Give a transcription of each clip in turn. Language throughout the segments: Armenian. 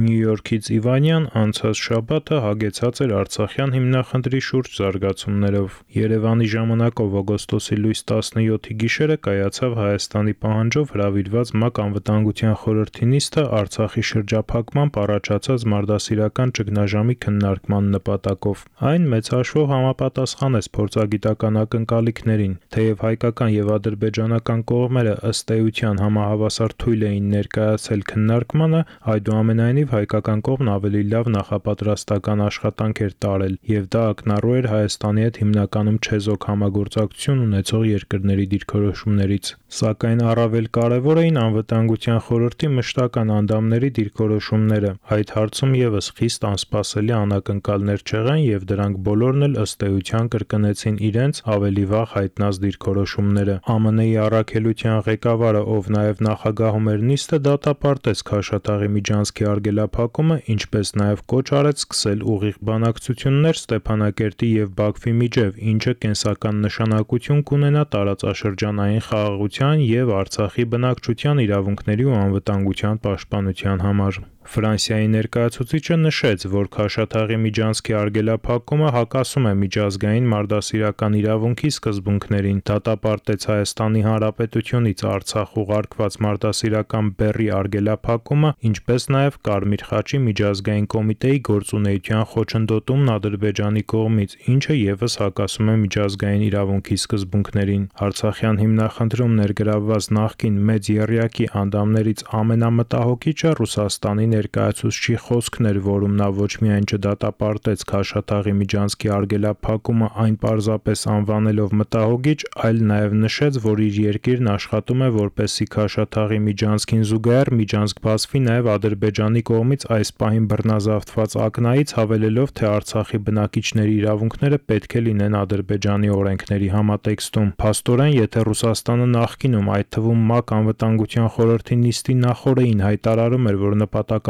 Նյու Յորքից Իվանյան անցած շաբաթը հագեցած էր Արցախյան հիմնախնդրի շուրջ զարգացումներով։ Երևանի ժամանակով օգոստոսի լույս 17-ի գիշերը կայացավ Հայաստանի պահանջով հրավիրված ՄԱԿ անվտանգության խորհրդի նիստը Արցախի շրջափակմամբ առաջացած մարդասիրական ճգնաժամի քննարկման նպատակով։ Այն մեծ հաշվով համապատասխանեց փորձագիտական ակնկալիքներին, թեև հայկական եւ ադրբեջանական կողմերը ըստ էության համահավասար թույլ էին ներկայացել քննարկմանը, այդուամենայնիվ Այնուամենայնիվ հայկական կողմն ավելի լավ նախապատրաստական աշխատանք էր տարել, եւ դա ակնառու էր Հայաստանի հետ հիմնականում չեզոք համագործակցություն ունեցող երկրների դիրքորոշումներից։ Սակայն առավել կարևոր էին Անվտանգության խորհրդի մշտական անդամների դիրքորոշումները։ Այդ հարցում եւս խիստ անսպասելի անակնկալներ չեղան եւ դրանք բոլորն էլ ըստ էության կրկնեցին իրենց ավելի վաղ հայտնած դիրքորոշումները։ ԱՄՆ-ի առաքելության ղեկավարը, ով նաեւ նախագահում էր նիստը, դատապարտեց Քաշաթաղի միջանցքի արգելափակումը, ինչպես նաև կոչ արեց սկսել ուղիղ բանակցություններ Ստեփանակերտի եւ Բաքվի միջև, ինչը կենսական նշանակություն կունենա տարածաշրջանային խաղաղության եւ Արցախի բնակչության իրավունքների ու անվտանգության պաշտպանության համար։ Ֆրանսիայի ներկայացուցիչը նշեց, որ Քաշաթաղի միջանցքի արգելափակումը հակասում է միջազգային մարդասիրական իրավունքի սկզբունքներին, դատապարտեց Հայաստանի Հանրապետությունից Արցախ ուղարկված մարդասիրական բեռի արգելափակումը, ինչպես նաև Կարմիր խաչի միջազգային կոմիտեի գործունեության խոչընդոտումն Ադրբեջանի կողմից, ինչը եւս հակասում է միջազգային իրավունքի սկզբունքներին։ Արցախյան հիմնախնդրում ներգրավված նախկին մեծ եռյակի անդամներից ամենամտահոգիչը Ռուսաստանի ներկայացուցչի խոսքն էր, որում նա ոչ միայն չդատապարտեց Քաշաթաղի միջանցքի արգելափակումը այն պարզապես անվանելով մտահոգիչ, այլ նաև նշեց, որ իր երկիրն աշխատում է որպեսզի Քաշաթաղի միջանցքին զուգահեռ միջանցք բացվի նաև Ադրբեջանի կողմից այս պահին բռնազավթված ակնայից հավելելով, թե Արցախի բնակիչների իրավունքները պետք է լինեն Ադրբեջանի օրենքների համատեքստում։ Փաստորեն, եթե Ռուսաստանը նախկինում, այդ թվում ՄԱԿ անվտանգության խորհրդի նիստի նախորդին հայտարարում էր, որ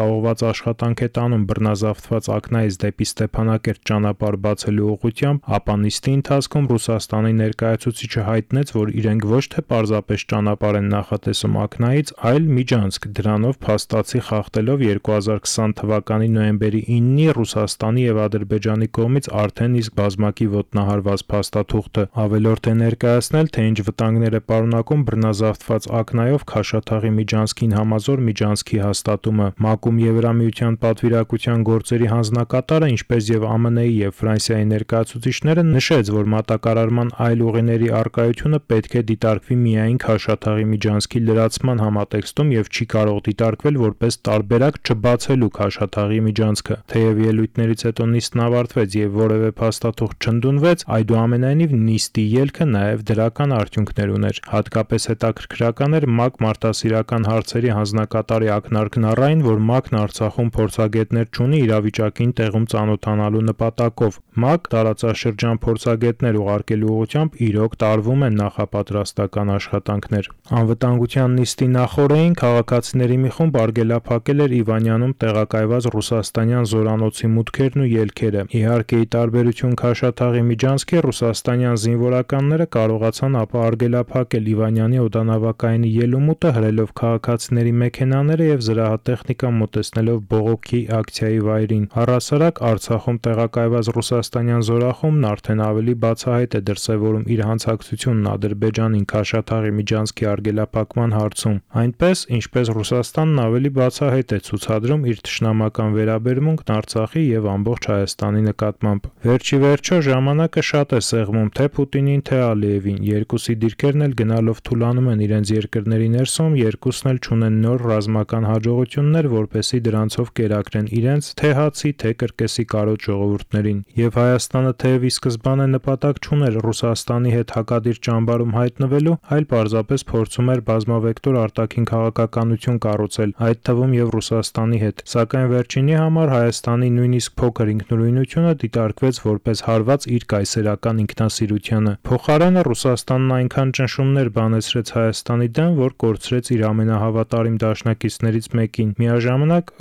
նպատակաուղված աշխատանք է տանում բռնազավթված ակնայից դեպի Ստեփանակերտ ճանապարհ բացելու ուղղությամբ, ապա նիստի ընթացքում Ռուսաստանի ներկայացուցիչը հայտնեց, որ իրենք ոչ թե պարզապես ճանապարհ են նախատեսում ակնայից, այլ միջանցք, դրանով փաստացի խախտելով 2020 թվականի նոյեմբերի 9-ի Ռուսաստանի եւ Ադրբեջանի կողմից արդեն իսկ բազմակի ոտնահարված փաստաթուղթը ավելորդ է ներկայացնել, թե ինչ վտանգներ է պարունակում բռնազավթված ակնայով Քաշաթաղի միջանցքին համազոր միջանցքի հաստատումը։ ՄԱԿ-ում Եվրամիության պատվիրակության գործերի հանձնակատարը, ինչպես եւ ԱՄՆ-ի եւ Ֆրանսիայի ներկայացուցիչները նշեց, որ մատակարարման այլ ուղիների արկայությունը պետք է դիտարկվի միայն Քաշաթաղի միջանցքի լրացման համատեքստում եւ չի կարող դիտարկվել որպես տարբերակ չբացելու Քաշաթաղի միջանցքը։ Թեև ելույթներից հետո նիստն ավարտվեց եւ որևէ փաստաթուղթ չընդունվեց, այդուամենայնիվ նիստի ելքը նաեւ դրական արդյունքներ ուներ։ Հատկապես հետաքրքրական էր ՄԱԿ մարտահրավերական հարցերի հանձնակատարի ակնարկն առայն, որ ՄԱԿ-ն Արցախում փորձագետներ չունի իրավիճակին տեղում ծանոթանալու նպատակով։ ՄԱԿ տարածաշրջան փորձագետներ ուղարկելու ուղղությամբ իրոք տարվում են նախապատրաստական աշխատանքներ։ Անվտանգության նիստի նախորդին քաղաքացիների մի խումբ արգելափակել էր Իվանյանում տեղակայված ռուսաստանյան զորանոցի մուտքերն ու ելքերը։ Իհարկե, ի տարբերություն Քաշաթաղի միջանցքի, ռուսաստանյան զինվորականները կարողացան ապա արգելափակել Իվանյանի օդանավակայանի ելումուտը, հրելով քաղաքացիների մեքենաները եւ զրահատեխնիկա մոտեցնելով բողոքի ակցիայի վայրին։ Առասարակ Արցախում տեղակայված ռուսաստանյան զորախումբն արդեն ավելի բացահայտ է դրսևորում իր հանցակցությունն Ադրբեջանին Քաշաթաղի միջանցքի արգելափակման հարցում, այնպես ինչպես Ռուսաստանն ավելի բացահայտ է ցուցադրում իր թշնամական վերաբերմունքն Արցախի եւ ամբողջ Հայաստանի նկատմամբ։ Վերջի վերջո ժամանակը շատ է սեղմում թե Պուտինին, թե Ալիևին։ Երկուսի դիրքերն էլ գնալով թուլանում են իրենց երկրների ներսում, երկուսն էլ ճունեն նոր ռազմական հաջողություններ, որպեսի դրանցով կերակրեն իրենց թե հացի, թե կրկեսի կարոտ ժողովուրդներին։ Եվ Հայաստանը թեև ի սկզբանե նպատակ չուներ Ռուսաստանի հետ հակադիր ճամբարում հայտնվելու, այլ պարզապես փորձում էր բազմավեկտոր արտաքին քաղաքականություն կառուցել, այդ թվում եւ Ռուսաստանի հետ, սակայն վերջինի համար Հայաստանի նույնիսկ փոքր ինքնուրույնությունը դիտարկվեց որպես հարված իր կայսերական ինքնասիրությանը։ Փոխարենը Ռուսաստանն այնքան ճնշումներ բանեցրեց Հայաստանի դեմ, որ կորցրեց իր ամենահավատարիմ դաշնակիցներից մեկին։ Միաժամանակ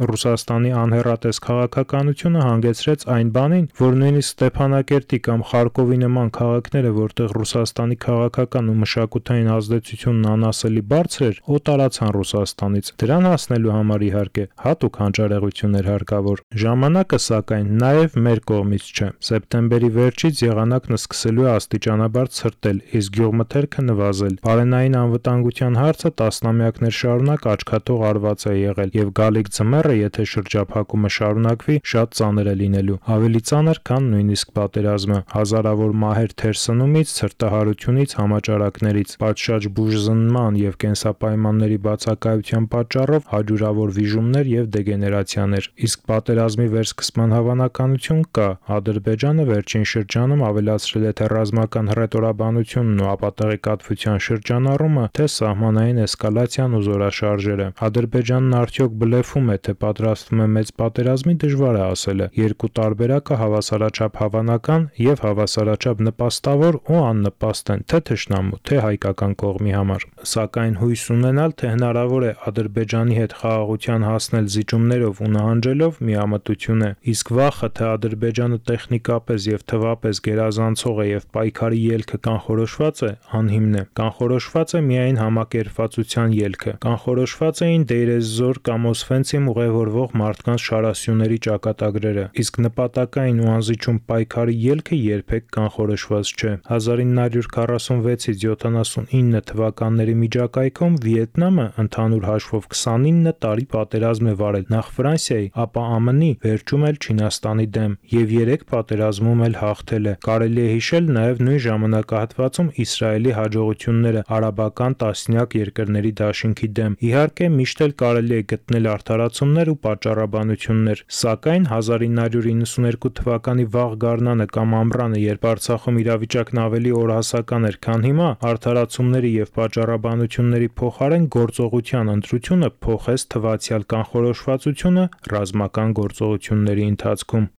Ռուսաստանի անհերատես քաղաքականությունը հանգեցրեց այն բանին, որ նույնիսկ Ստեփանակերտի կամ Խարկովի նման քաղաքները, որտեղ Ռուսաստանի քաղաքական ու մշակութային ազդեցությունն անասելի բարձր էր, օտարացան Ռուսաստանից։ Դրան հասնելու համար իհարկե, հատ հատուկ հանճարեղություն էր հարկավոր։ Ժամանակը, սակայն, նաև մեր կողմից չէ։ Սեպտեմբերի վերջից եղանակն սկսելու է աստիճանաբար ցրտել, իսկ գյուղմթերքը նվազել։ Բարենային անվտանգության հարցը տասնամյակներ շարունակ աչքաթող արված է եղել, եւ գալիք ձմեռը, եթե շրջափակումը շարունակվի, շատ ծանր է լինելու։ Ավելի ծանր, քան նույնիսկ պատերազմը։ Հազարավոր մահեր թերսնումից, ցրտահարությունից, համաճարակներից, պատշաճ բուժզննման եւ կենսապայմանների բացակայության պատճառով հաջուրավոր վիժումներ եւ դեգեներացիաներ։ Իսկ պատերազմի վերսկսման հավանականություն կա։ Ադրբեջանը վերջին շրջանում ավելացրել է թե ռազմական հռետորաբանությունն ու ապատեղեկատվության շրջանառումը, թե սահմանային էսկալացիան ու զորաշարժերը։ Ադրբեջանն արդյոք բլեֆում է, թե պատրաստվում է մեծ պատերազմի, դժվար է ասելը։ Երկու տարբերակը հավասարաչափ հավանական եւ հավասարաչափ նպաստավոր ու աննպաստ են թե թշնամու, թե հայկական կողմի համար։ Սակայն հույս ունենալ, թե հնարավոր է Ադրբեջանի հետ խաղաղության հասնել զիջումներով ու նահանջելով միամտություն է, իսկ վախը, թե Ադրբեջանը տեխնիկապես եւ թվապես գերազանցող է եւ պայքարի ելքը կանխորոշված է, անհիմն է։ Կանխորոշված է միայն համակերպվածության ելքը։ Կանխորոշված էին Դեյրեզոր կամ Օսվենցիմ ուղևորվող մարդկանց շարասյուների ճակատագրերը, իսկ նպատակային ու անզիջում պայքարի ելքը երբեք կանխորոշված չէ։ 1946-ից 79 թվականների միջակայքում Վիետնամը ընդհանուր հաշվով 29 տարի պատերազմ է վարել նախ Ֆրանսիայի, ապա ԱՄՆ-ի, վերջում էլ Չինաստանի դեմ եւ 3 պատերազմում էլ հաղթել է։ Կարելի է հիշել նաեւ նույն ժամանակահատվածում Իսրայելի հաջողությունները արաբական տասնյակ երկրների դաշինքի դեմ։ Իհարկե, միշտ էլ կարելի է գտնել արդարացումներ ու պատճառաբանություններ, սակայն 1992 թվականի վաղ գարնանը կամ ամռանը, երբ Արցախում իրավիճակն ավելի օրհասական էր, քան հիմա, արդարացումների եւ պատճառաբանությունների փոխարեն գործողության ընտրությունը փոխեց թվացial կանխորոշվածությունը ռազմական գործողությունների ընթացքում։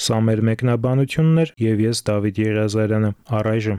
Սա մեր մեկնաբանությունն էր եւ ես Դավիթ Եղիազարյանը։ Առայժմ